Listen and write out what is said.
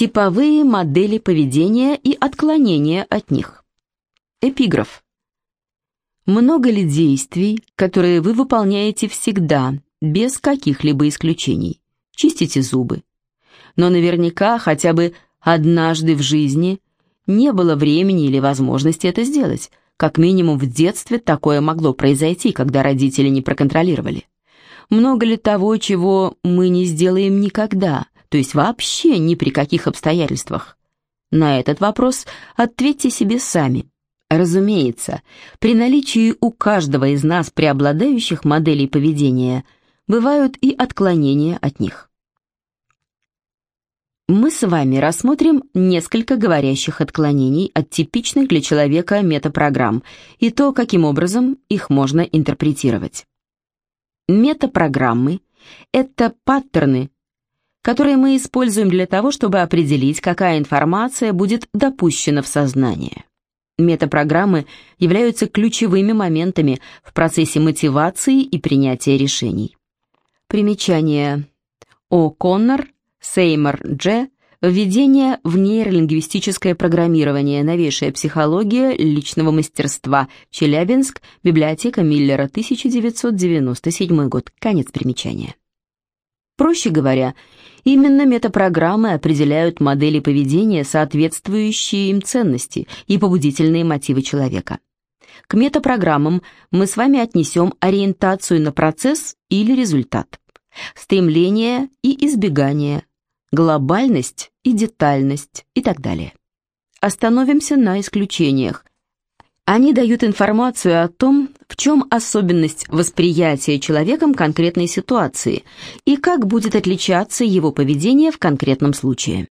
Типовые модели поведения и отклонения от них. Эпиграф. Много ли действий, которые вы выполняете всегда, без каких-либо исключений? Чистите зубы. Но наверняка хотя бы однажды в жизни не было времени или возможности это сделать. Как минимум в детстве такое могло произойти, когда родители не проконтролировали. Много ли того, чего мы не сделаем никогда, то есть вообще ни при каких обстоятельствах? На этот вопрос ответьте себе сами. Разумеется, при наличии у каждого из нас преобладающих моделей поведения бывают и отклонения от них. Мы с вами рассмотрим несколько говорящих отклонений от типичных для человека метапрограмм и то, каким образом их можно интерпретировать. Метапрограммы – это паттерны, которые мы используем для того, чтобы определить, какая информация будет допущена в сознание. Метапрограммы являются ключевыми моментами в процессе мотивации и принятия решений. Примечание. О. Коннор, Сеймор Дж. Введение в нейролингвистическое программирование. Новейшая психология личного мастерства. Челябинск. Библиотека Миллера. 1997 год. Конец примечания. Проще говоря, именно метапрограммы определяют модели поведения, соответствующие им ценности и побудительные мотивы человека. К метапрограммам мы с вами отнесем ориентацию на процесс или результат, стремление и избегание, глобальность и детальность и так далее. Остановимся на исключениях, они дают информацию о том, в чем особенность восприятия человеком конкретной ситуации и как будет отличаться его поведение в конкретном случае.